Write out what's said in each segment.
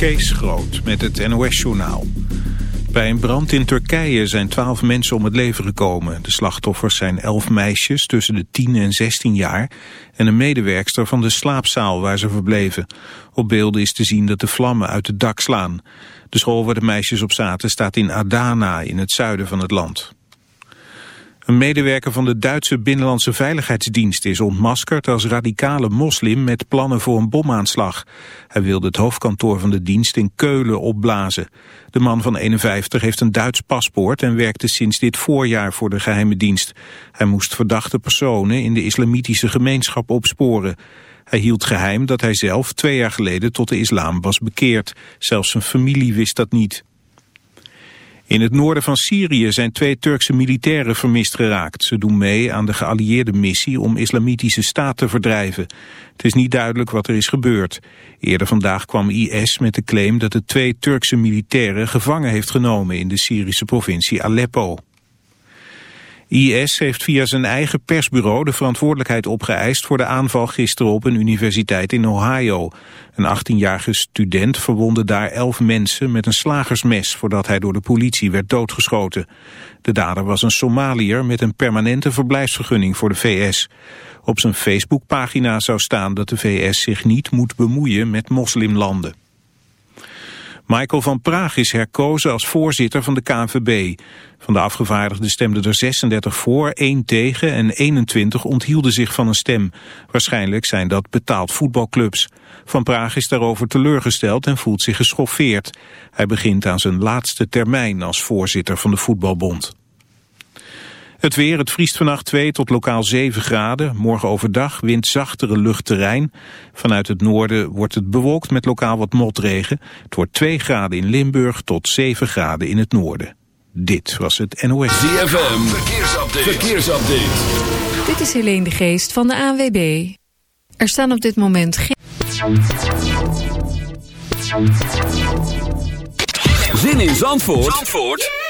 Kees Groot met het NOS-journaal. Bij een brand in Turkije zijn twaalf mensen om het leven gekomen. De slachtoffers zijn elf meisjes tussen de 10 en 16 jaar... en een medewerkster van de slaapzaal waar ze verbleven. Op beelden is te zien dat de vlammen uit het dak slaan. De school waar de meisjes op zaten staat in Adana in het zuiden van het land. Een medewerker van de Duitse Binnenlandse Veiligheidsdienst is ontmaskerd als radicale moslim met plannen voor een bomaanslag. Hij wilde het hoofdkantoor van de dienst in Keulen opblazen. De man van 51 heeft een Duits paspoort en werkte sinds dit voorjaar voor de geheime dienst. Hij moest verdachte personen in de islamitische gemeenschap opsporen. Hij hield geheim dat hij zelf twee jaar geleden tot de islam was bekeerd. Zelfs zijn familie wist dat niet. In het noorden van Syrië zijn twee Turkse militairen vermist geraakt. Ze doen mee aan de geallieerde missie om islamitische staat te verdrijven. Het is niet duidelijk wat er is gebeurd. Eerder vandaag kwam IS met de claim dat het twee Turkse militairen gevangen heeft genomen in de Syrische provincie Aleppo. IS heeft via zijn eigen persbureau de verantwoordelijkheid opgeëist voor de aanval gisteren op een universiteit in Ohio. Een 18-jarige student verwonde daar elf mensen met een slagersmes voordat hij door de politie werd doodgeschoten. De dader was een Somaliër met een permanente verblijfsvergunning voor de VS. Op zijn Facebookpagina zou staan dat de VS zich niet moet bemoeien met moslimlanden. Michael van Praag is herkozen als voorzitter van de KNVB. Van de afgevaardigden stemden er 36 voor, 1 tegen en 21 onthielden zich van een stem. Waarschijnlijk zijn dat betaald voetbalclubs. Van Praag is daarover teleurgesteld en voelt zich geschoffeerd. Hij begint aan zijn laatste termijn als voorzitter van de voetbalbond. Het weer, het vriest vannacht 2 tot lokaal 7 graden. Morgen overdag wind zachtere luchtterrein. Vanuit het noorden wordt het bewolkt met lokaal wat motregen. Het wordt 2 graden in Limburg tot 7 graden in het noorden. Dit was het NOS. ZFM, verkeersupdate. verkeersupdate. Dit is Helene de Geest van de ANWB. Er staan op dit moment geen... Zin in Zandvoort? Zandvoort?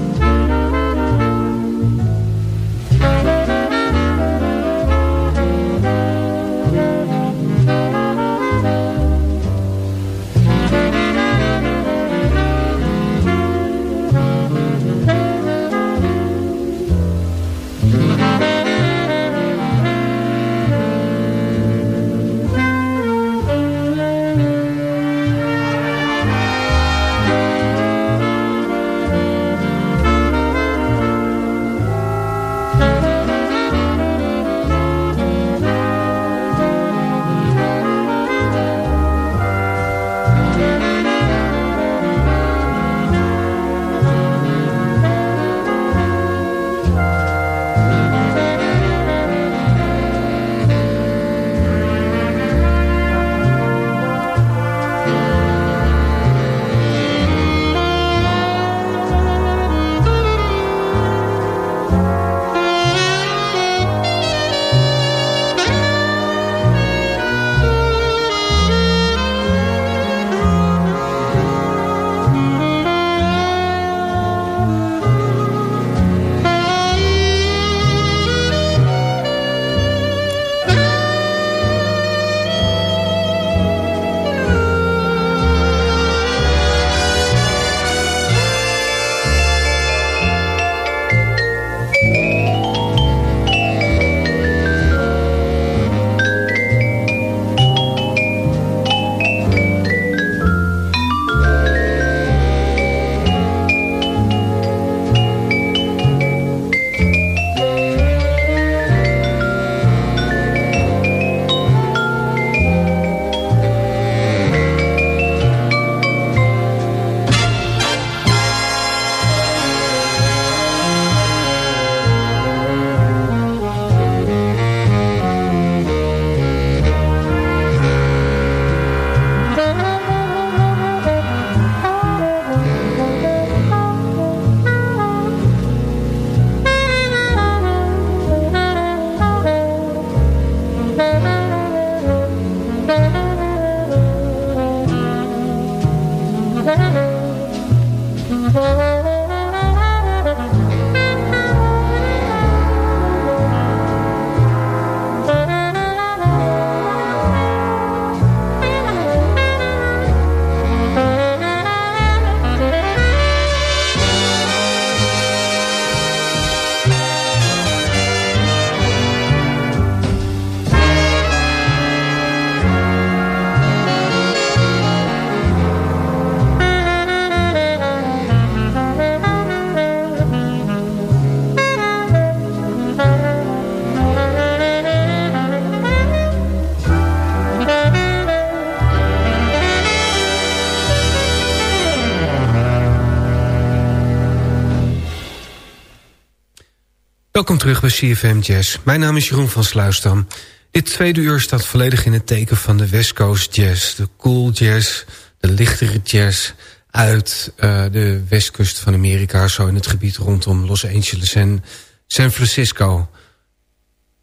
Terug bij CFM Jazz. Mijn naam is Jeroen van Sluisdam. Dit tweede uur staat volledig in het teken van de West Coast Jazz. De cool jazz, de lichtere jazz uit uh, de westkust van Amerika. Zo in het gebied rondom Los Angeles en San Francisco.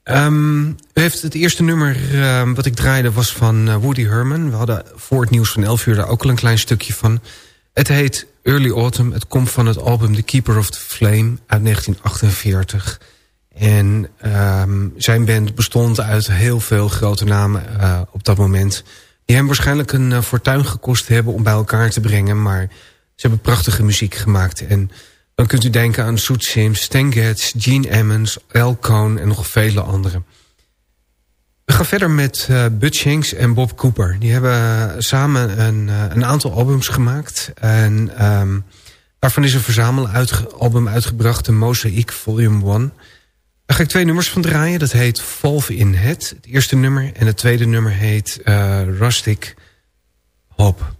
Um, u heeft het eerste nummer uh, wat ik draaide was van uh, Woody Herman. We hadden voor het nieuws van 11 uur daar ook al een klein stukje van. Het heet Early Autumn. Het komt van het album The Keeper of the Flame uit 1948. En um, zijn band bestond uit heel veel grote namen uh, op dat moment. Die hem waarschijnlijk een uh, fortuin gekost hebben om bij elkaar te brengen. Maar ze hebben prachtige muziek gemaakt. En dan kunt u denken aan Soet Sims, Stan Getz, Gene Emmons, El Cohn en nog vele anderen. We gaan verder met uh, Bud Shanks en Bob Cooper. Die hebben samen een, uh, een aantal albums gemaakt. En um, daarvan is een verzamelalbum uitgebracht, de Mosaic Volume 1. Daar ga ik twee nummers van draaien. Dat heet Volve in Het, het eerste nummer. En het tweede nummer heet Rustic Hop.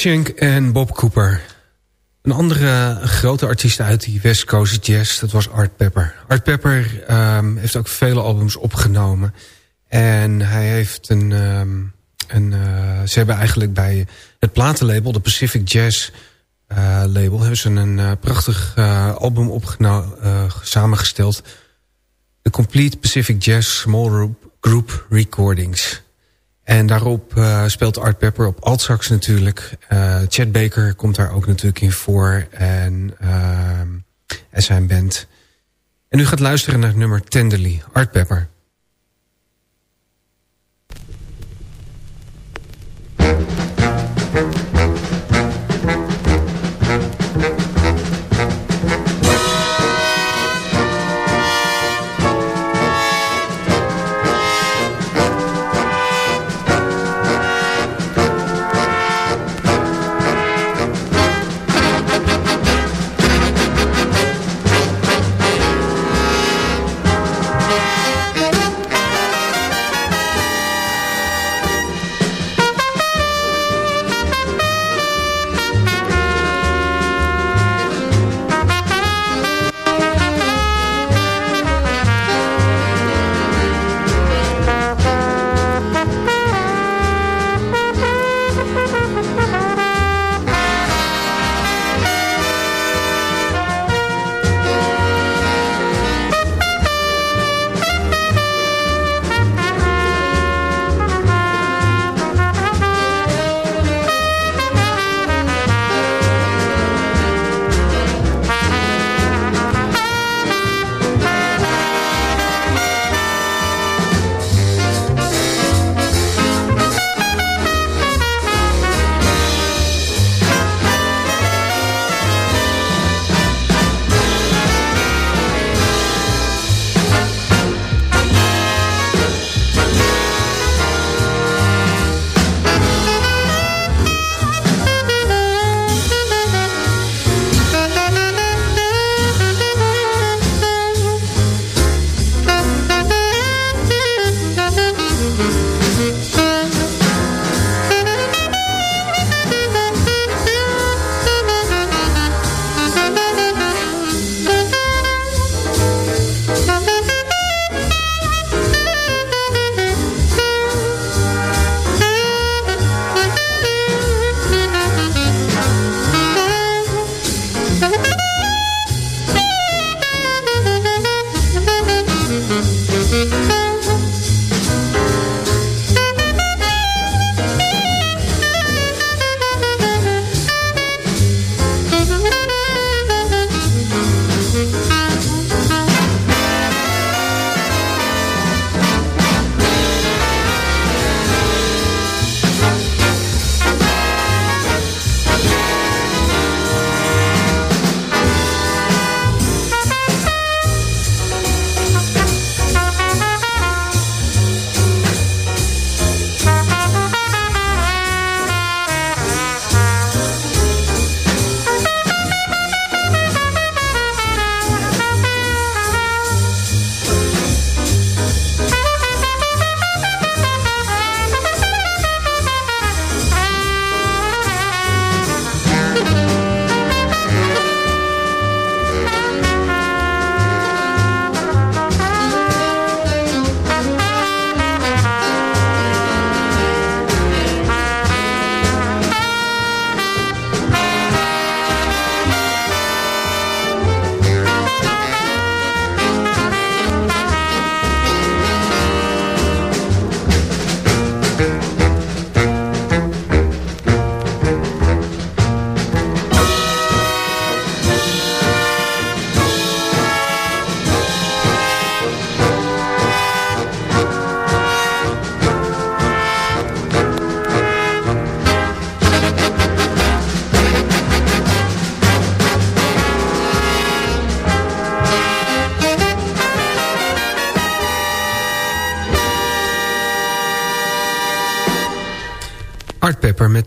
Shank en Bob Cooper. Een andere grote artiest uit die West Coast Jazz, dat was Art Pepper. Art Pepper um, heeft ook vele albums opgenomen. En hij heeft een... Um, een uh, ze hebben eigenlijk bij het platenlabel, de Pacific Jazz uh, label... hebben ze een uh, prachtig album opgenomen, samengesteld. The Complete Pacific Jazz Small Group Recordings... En daarop uh, speelt Art Pepper op altsax natuurlijk. Uh, Chad Baker komt daar ook natuurlijk in voor. En, uh, en zijn band. En u gaat luisteren naar nummer Tenderly, Art Pepper.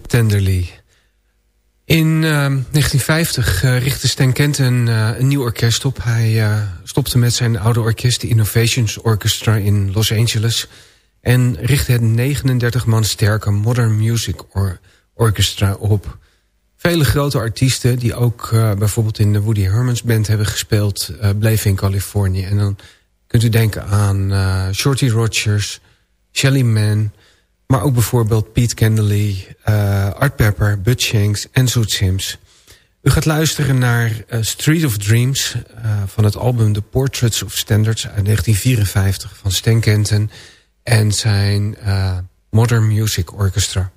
Tenderly. In 1950 uh, richtte Stan Kent een, uh, een nieuw orkest op. Hij stopte met zijn oude orkest, de Innovations Orchestra in Los Angeles... en richtte het 39 man sterke Modern Music or Orchestra op. Vele grote artiesten die ook bijvoorbeeld in de Woody Hermans Band hebben gespeeld... Bleven in Californië. En dan kunt u denken aan Shorty Rogers, Shelly Man... maar ook bijvoorbeeld Pete Kendley, Art Pepper, Bud Shanks en Zoet Sims... U gaat luisteren naar uh, Street of Dreams uh, van het album The Portraits of Standards uit 1954 van Stan Kenton en zijn Modern Music Orchestra.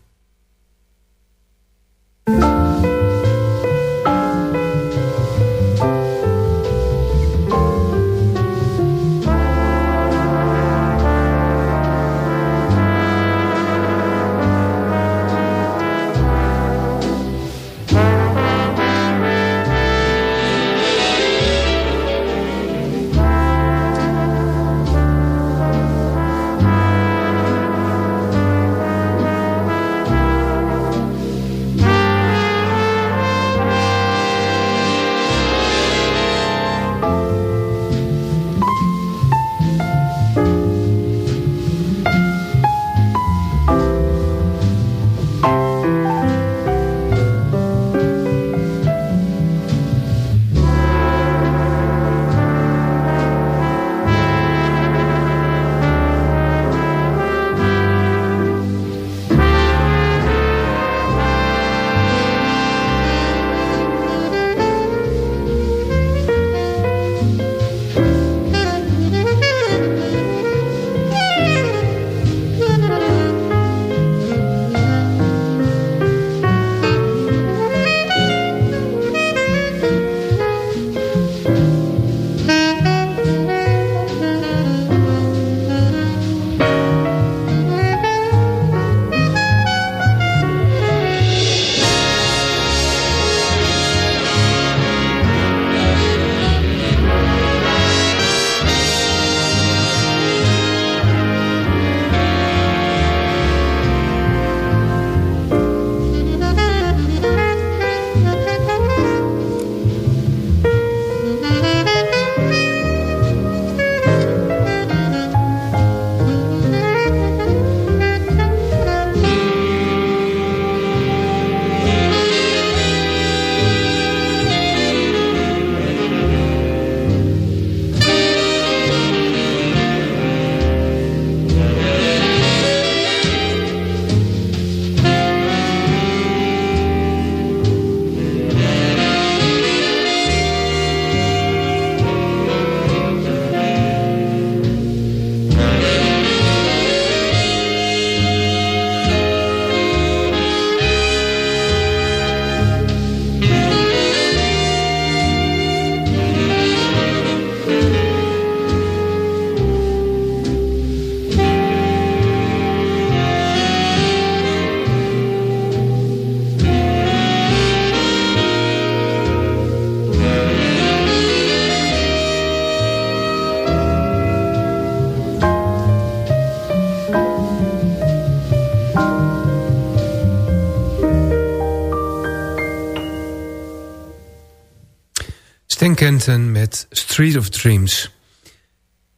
Street of Dreams.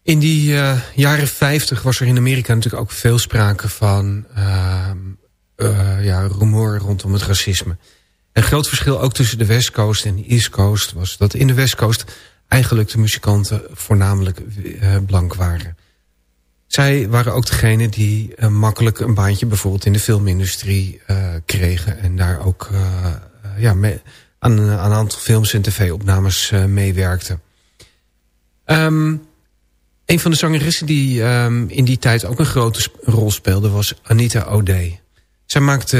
In die uh, jaren 50 was er in Amerika natuurlijk ook veel sprake van uh, ja, rumoer rondom het racisme. Een groot verschil ook tussen de West Coast en de East Coast was dat in de West Coast eigenlijk de muzikanten voornamelijk blank waren. Zij waren ook degene die makkelijk een baantje bijvoorbeeld in de filmindustrie kregen en daar ook ja, mee, aan, een aantal films en tv-opnames uh, meewerkte. Um, een van de zangeressen die um, in die tijd ook een grote rol speelde... was Anita O'Day. Zij maakte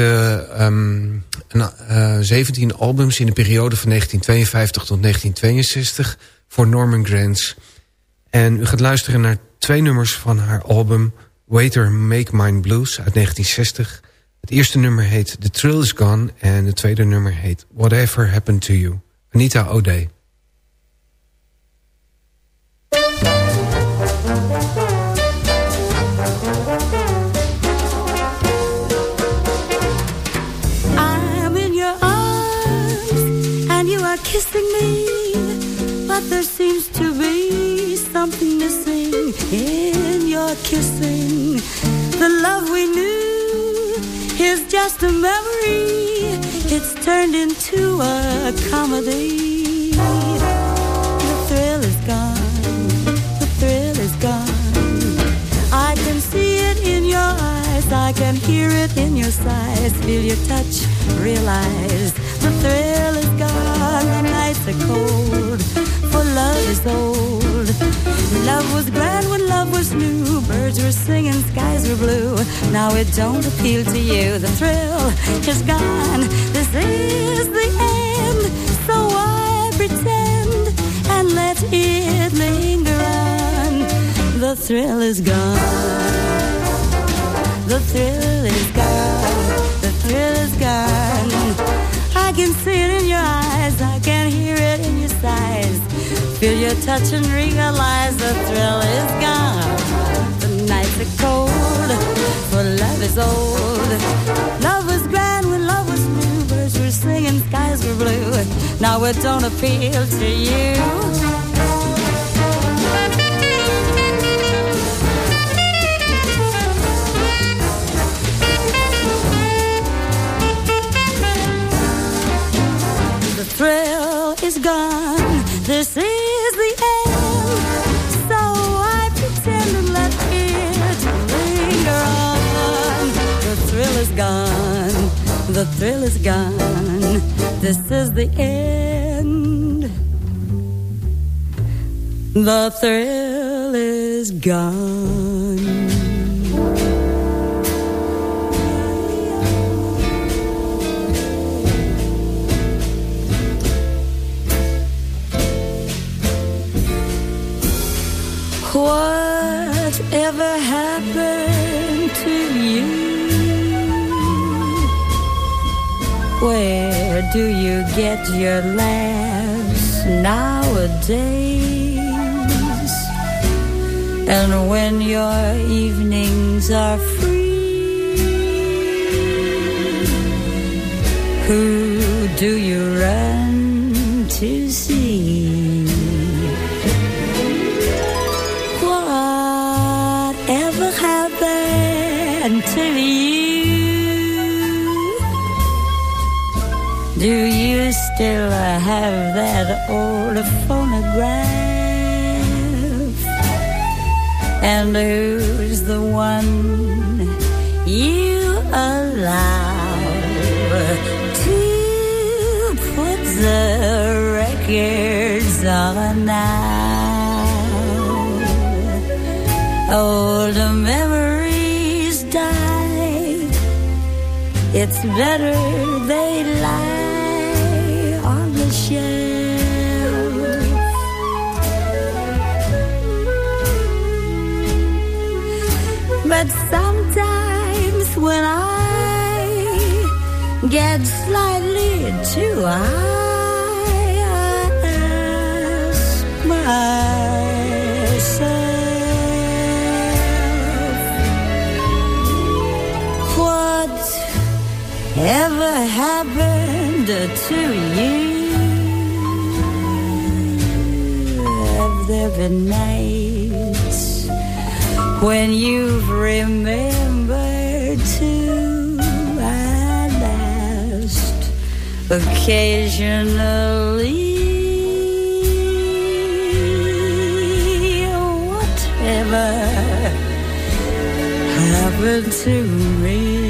um, een, uh, eh, 17 albums in de periode van 1952 tot 1962... voor Norman Granz. En u gaat luisteren naar twee nummers van haar album... Waiter Make Mine Blues uit 1960... Het eerste nummer heet The Thrill Is Gone... en het tweede nummer heet Whatever Happened to You. Anita O'Day. I'm in your arms and you are kissing me But there seems to be something missing in your kissing The love we knew is just a memory. It's turned into a comedy. The thrill is gone. The thrill is gone. I can see it in your eyes. I can hear it in your sighs. Feel your touch. Realize the thrill is gone. The nights are cold. For love is old. Love was grand when love was new. Birds were singing, skies were blue. Now it don't appeal to you. The thrill is gone. This is the end. So I pretend and let it linger on. The thrill is gone. The thrill is gone. The thrill is gone. I can see it in your eyes. I can hear it in. Feel your touch and realize the thrill is gone. The nights are cold, for love is old. Love was grand when love was new. Birds were singing, skies were blue. Now it don't appeal to you. The thrill is gone. This is The thrill is gone. This is the end. The thrill is gone. Whatever happened Where do you get your laughs nowadays? And when your evenings are free, who do you run to see? What ever happened to you. Do you still uh, have that old phonograph? And who's the one you allow to put the records on now? Old memories die. It's better they lie get slightly too high, I ask myself. what ever happened to you? Have there been nights when you've remembered to occasionally? Whatever happened to me?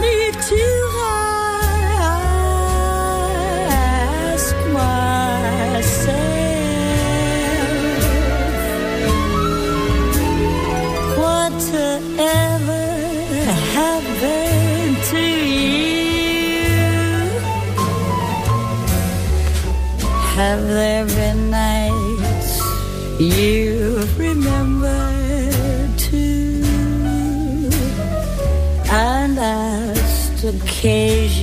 need to queijo.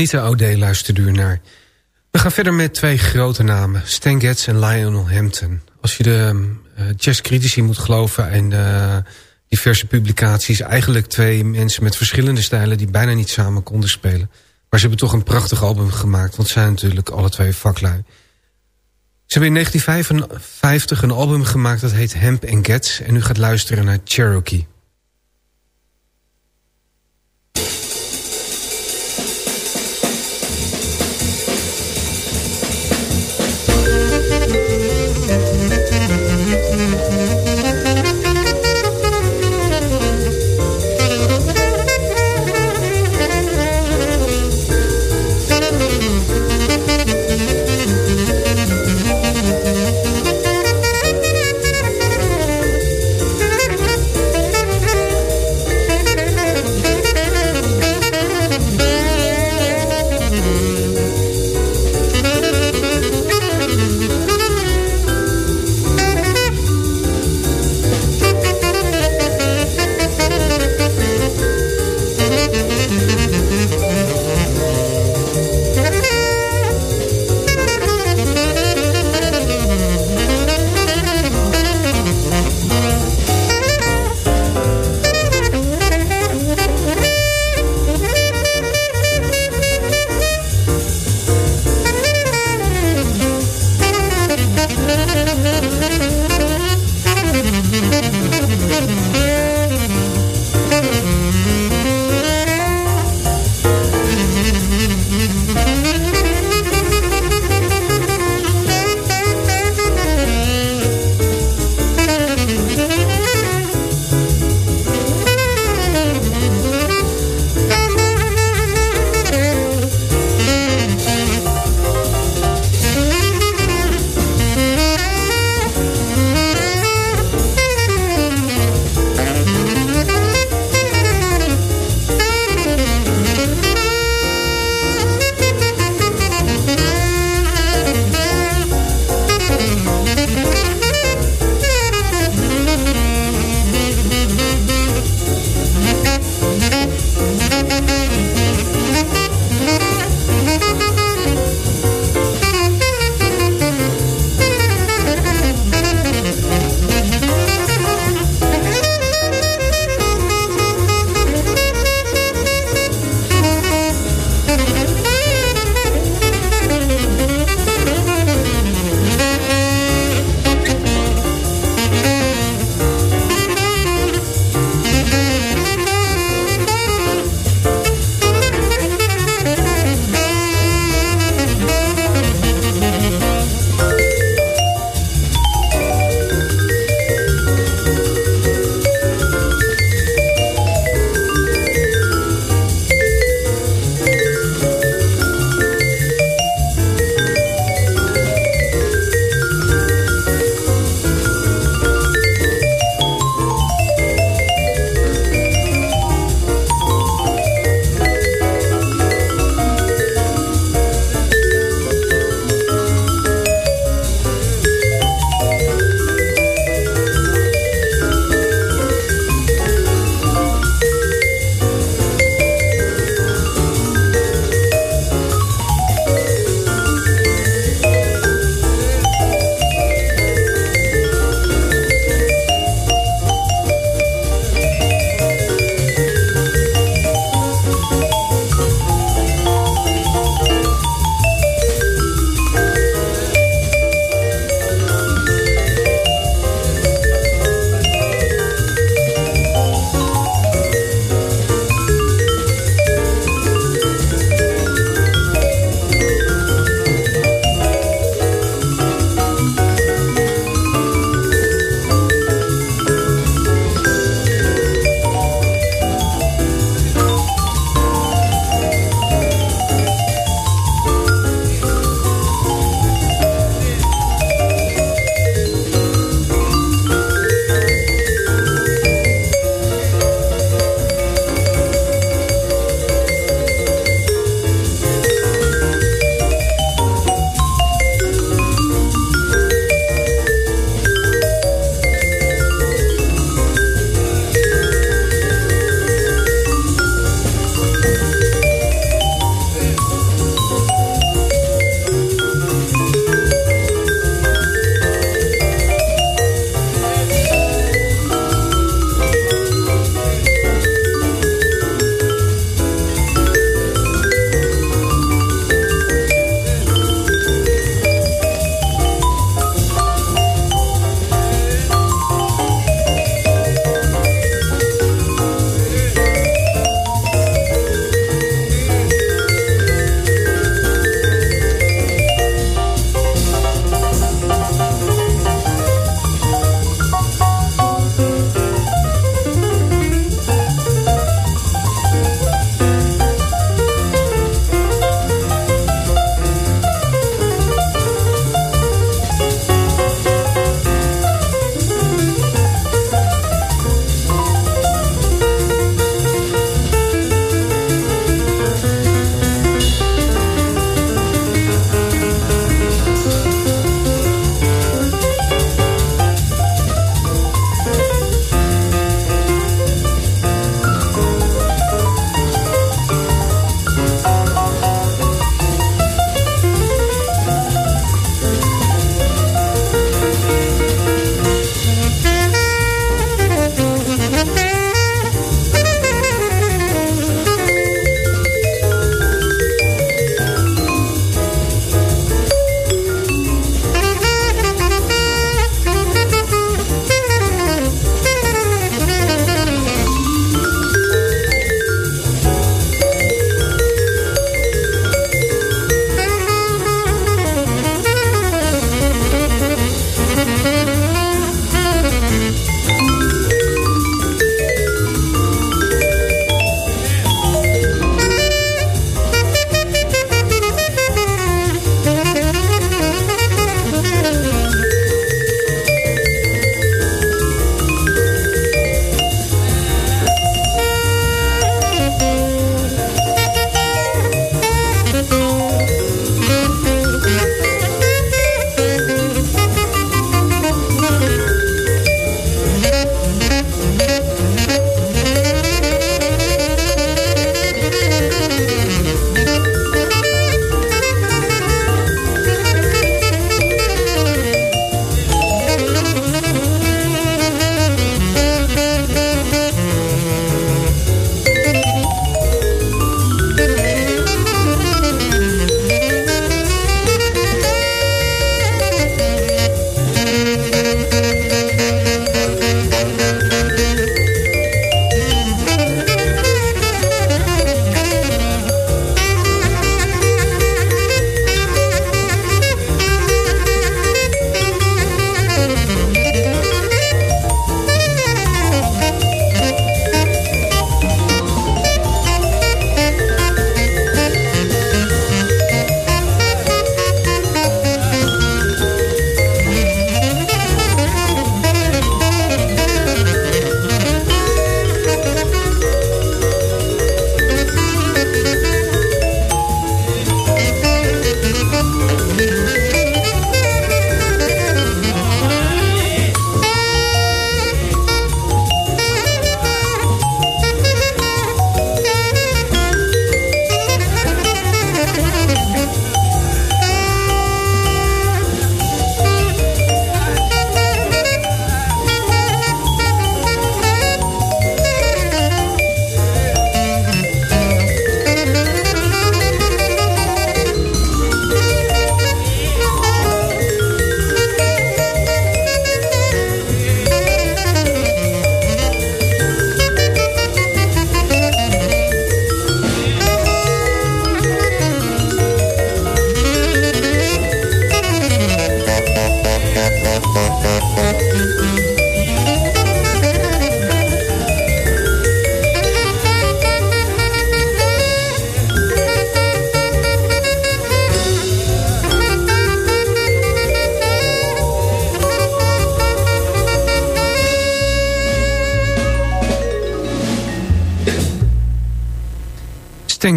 Anita O'Day luisterde u naar. We gaan verder met twee grote namen. Stan Getz en Lionel Hampton. Als je de uh, jazzcritici moet geloven en uh, diverse publicaties... eigenlijk twee mensen met verschillende stijlen... die bijna niet samen konden spelen. Maar ze hebben toch een prachtig album gemaakt... want ze zijn natuurlijk alle twee vaklui. Ze hebben in 1955 een album gemaakt dat heet Hemp and Getz... en u gaat luisteren naar Cherokee.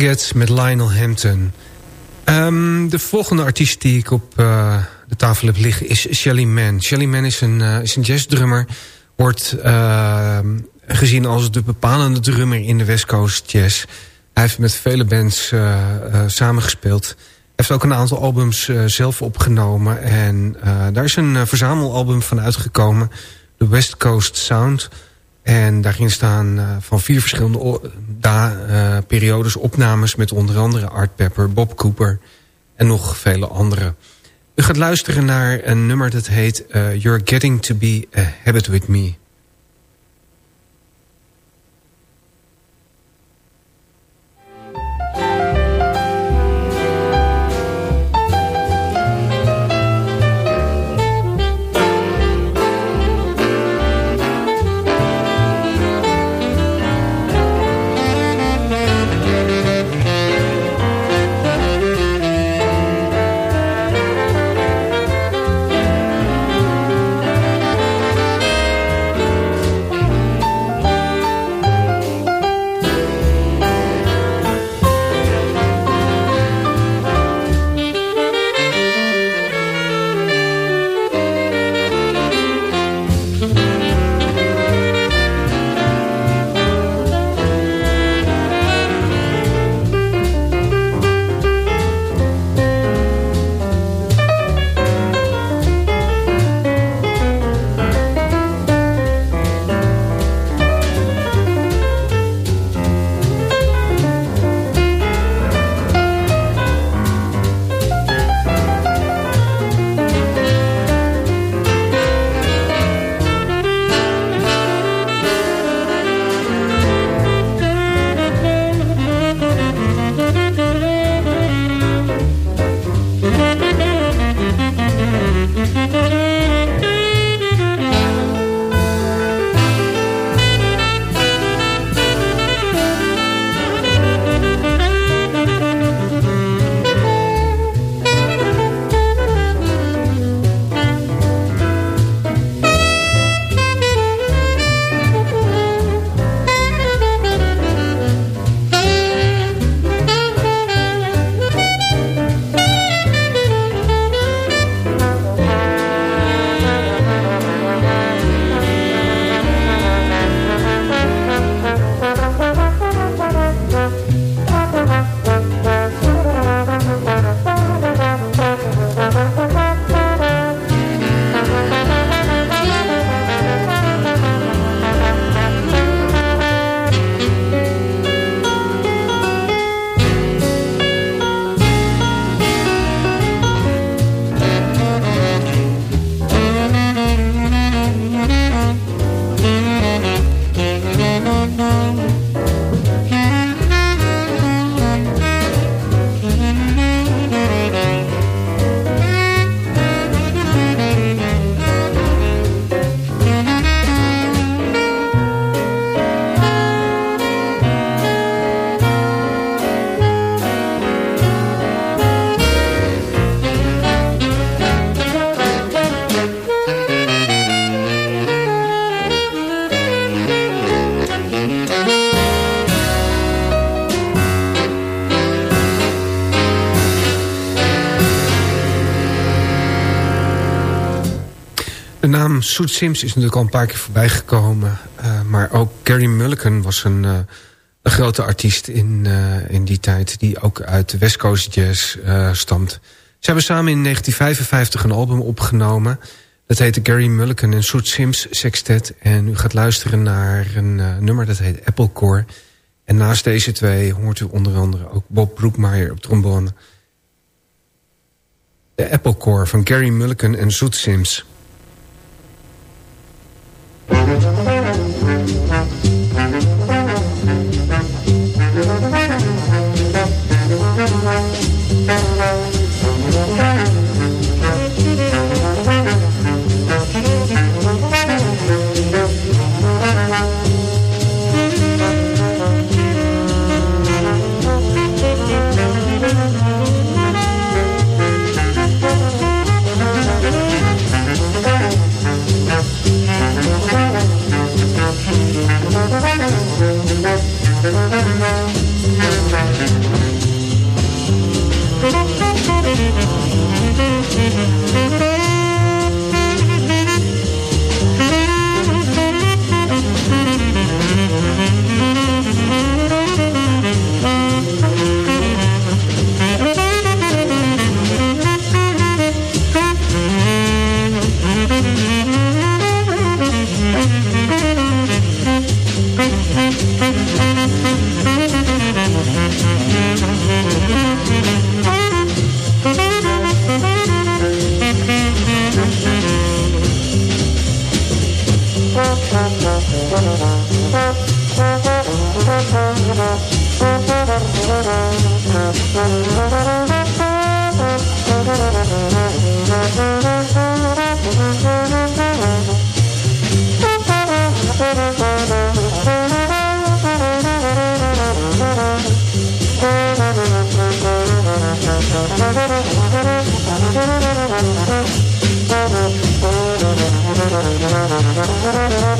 Met Lionel Hampton. Um, de volgende artiest die ik op uh, de tafel heb liggen is Shelly Man. Shelly Man is een, uh, is een jazzdrummer. Wordt uh, gezien als de bepalende drummer in de West Coast Jazz. Hij heeft met vele bands samengespeeld. Hij heeft ook een aantal albums zelf opgenomen. En daar is een verzamelalbum van uitgekomen. De West Coast Sound... En daarin staan uh, van vier verschillende uh, periodes opnames... met onder andere Art Pepper, Bob Cooper en nog vele andere. U gaat luisteren naar een nummer dat heet... Uh, You're Getting to Be a Habit With Me... Soet Sims is natuurlijk al een paar keer voorbij gekomen. Uh, maar ook Gary Mulligan was een, uh, een grote artiest in, uh, in die tijd... die ook uit de West Coast Jazz stamt. Ze hebben samen in 1955 een album opgenomen. Dat heette Gary Mulligan en Soet Sims Sextet. En u gaat luisteren naar een nummer dat heet Applecore. En naast deze twee hoort u onder andere ook Bob Broekmeyer op trombone. De Applecore van Gary Mulligan en Soet Sims... Thank you.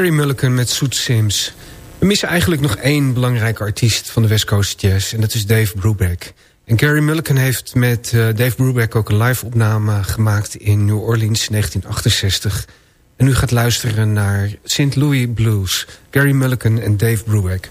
Carrie Mulliken met Soet Sims. We missen eigenlijk nog één belangrijke artiest van de West Coast Jazz... en dat is Dave Brubeck. En Gary Mulliken heeft met Dave Brubeck ook een live opname gemaakt in New Orleans 1968. En u gaat luisteren naar St. Louis Blues, Gary Mulliken en Dave Brubeck.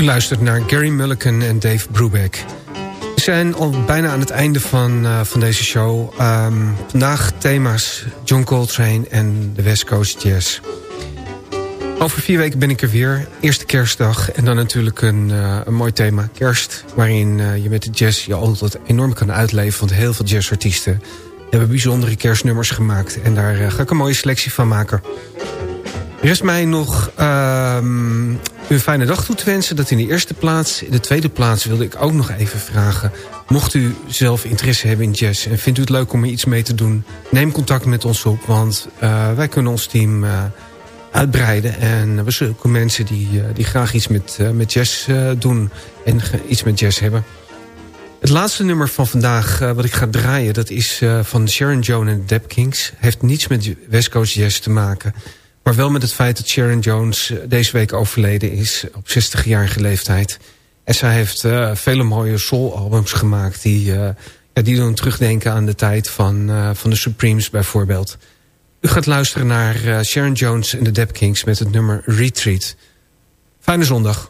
U luistert naar Gary Mulliken en Dave Brubeck. We zijn al bijna aan het einde van, uh, van deze show. Um, vandaag thema's John Coltrane en de West Coast Jazz. Over vier weken ben ik er weer. Eerste kerstdag en dan natuurlijk een, uh, een mooi thema. Kerst, waarin uh, je met de jazz je altijd enorm kan uitleven. Want heel veel jazzartiesten hebben bijzondere kerstnummers gemaakt. En daar ga ik een mooie selectie van maken. Is mij nog um, u een fijne dag toe te wensen. Dat in de eerste plaats. In de tweede plaats wilde ik ook nog even vragen. Mocht u zelf interesse hebben in jazz en vindt u het leuk om er iets mee te doen... neem contact met ons op, want uh, wij kunnen ons team uh, uitbreiden. En we zoeken mensen die, uh, die graag iets met, met jazz doen en iets met jazz hebben. Het laatste nummer van vandaag wat ik ga draaien... dat is van Sharon Joan en de Dap Kings. Heeft niets met West Coast Jazz te maken... Maar wel met het feit dat Sharon Jones eh, deze week overleden is op 60-jarige leeftijd. En zij heeft uh, vele mooie soul-albums gemaakt die, uh, ja, die doen terugdenken aan de tijd van, van de Supremes bijvoorbeeld. U gaat luisteren naar Sharon Jones en de Dap Kings met het nummer Retreat. Fijne zondag.